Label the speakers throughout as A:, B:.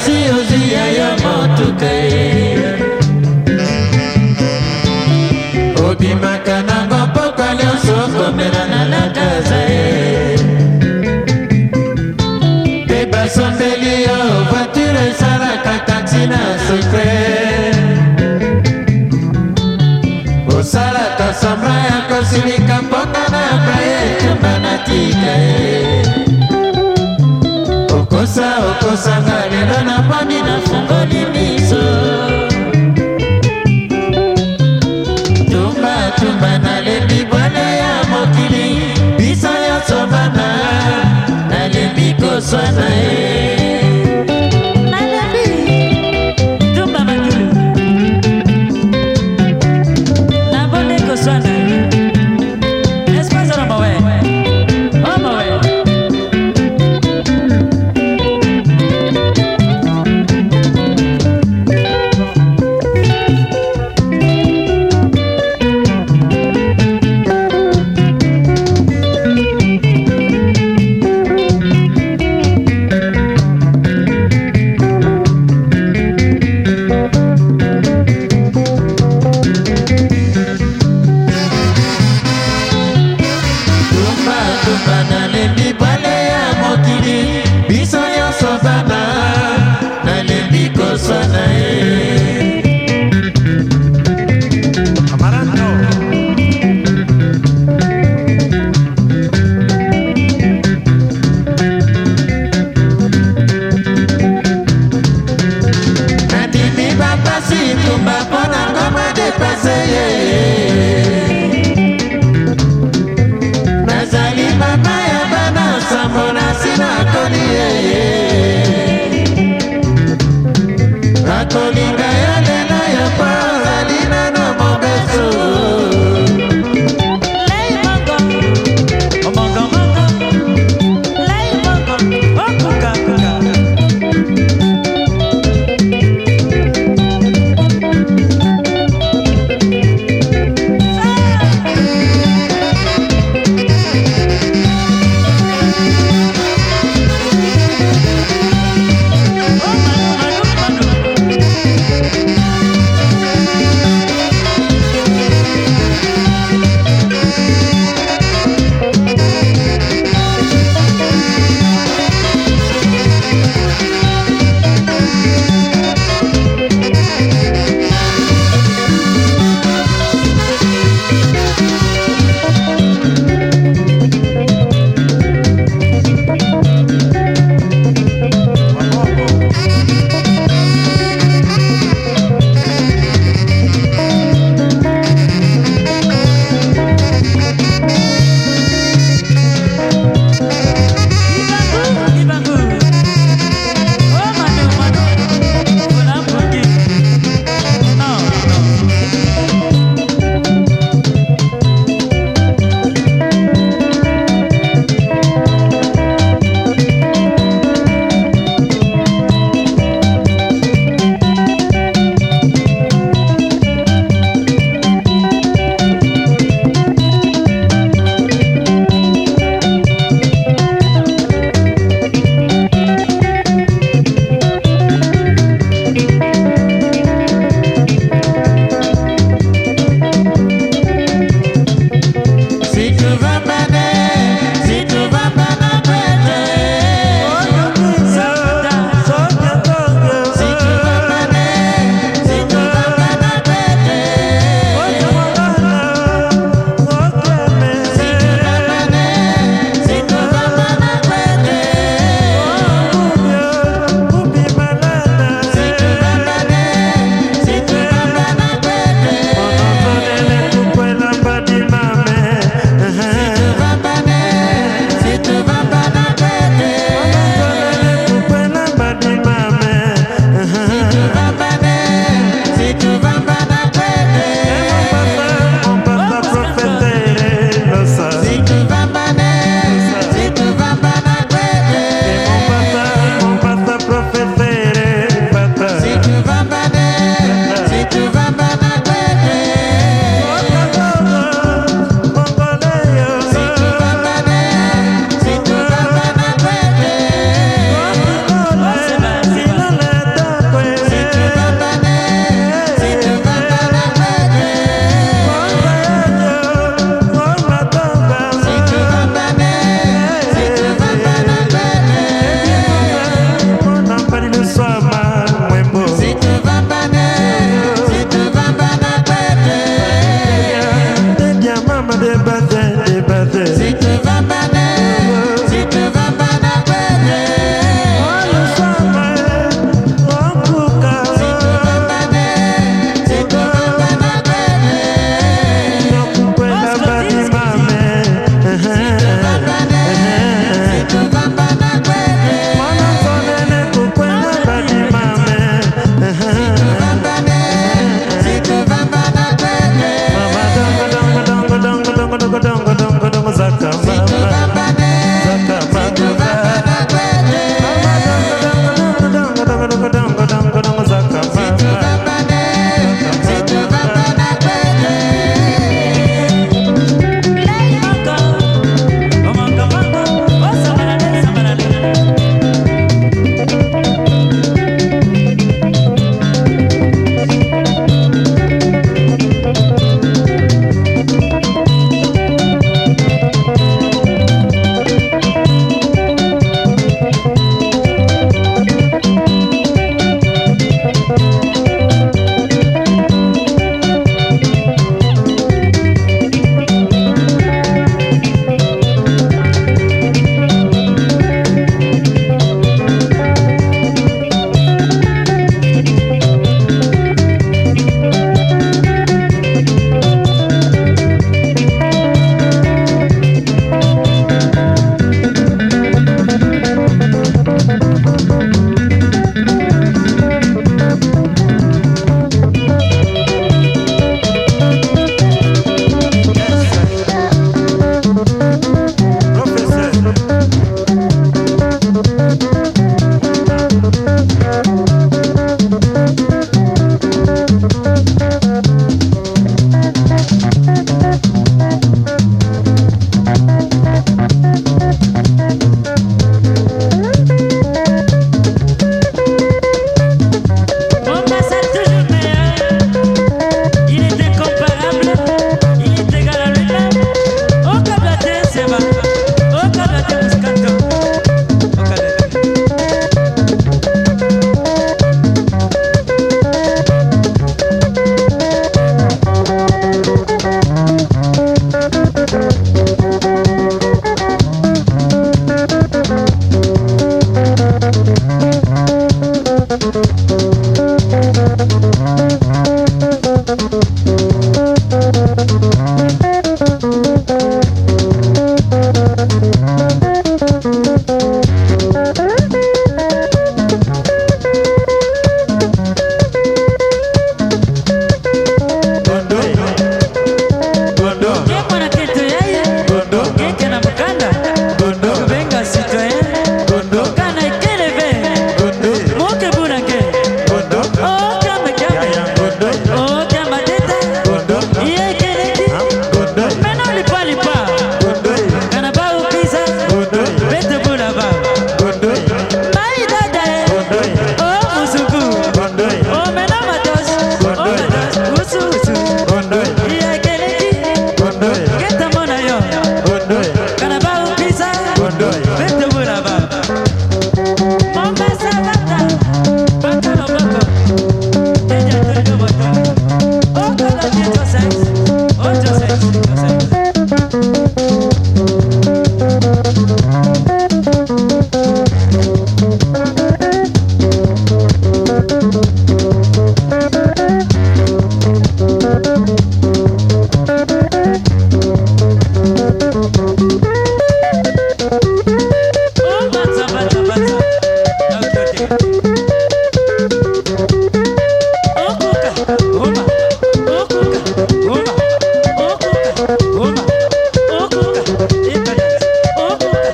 A: kasi oziya ya motuka ye obimaka nango mpoka nyonso komelana na kaza ye mpe basombeli yo voiture esalaka taxi na sekre osalaka sombra ya kosilika mpoka na baye tumba na tika ye kosa okosanga lelo na pami nafungoli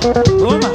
A: Ô,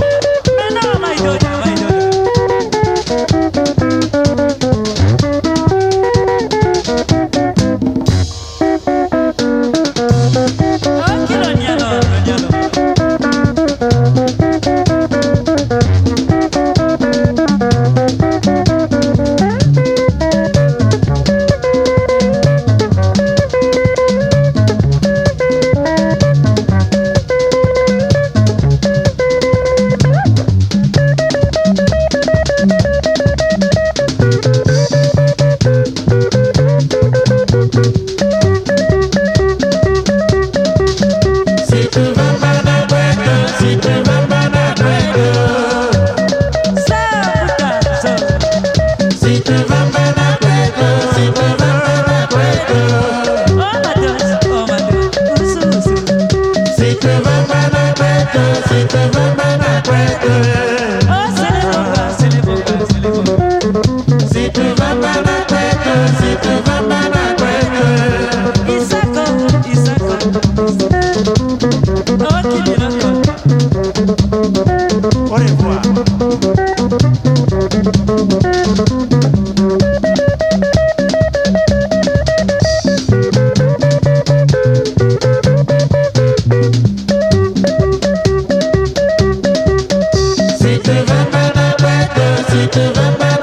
A: Sit tu veux pas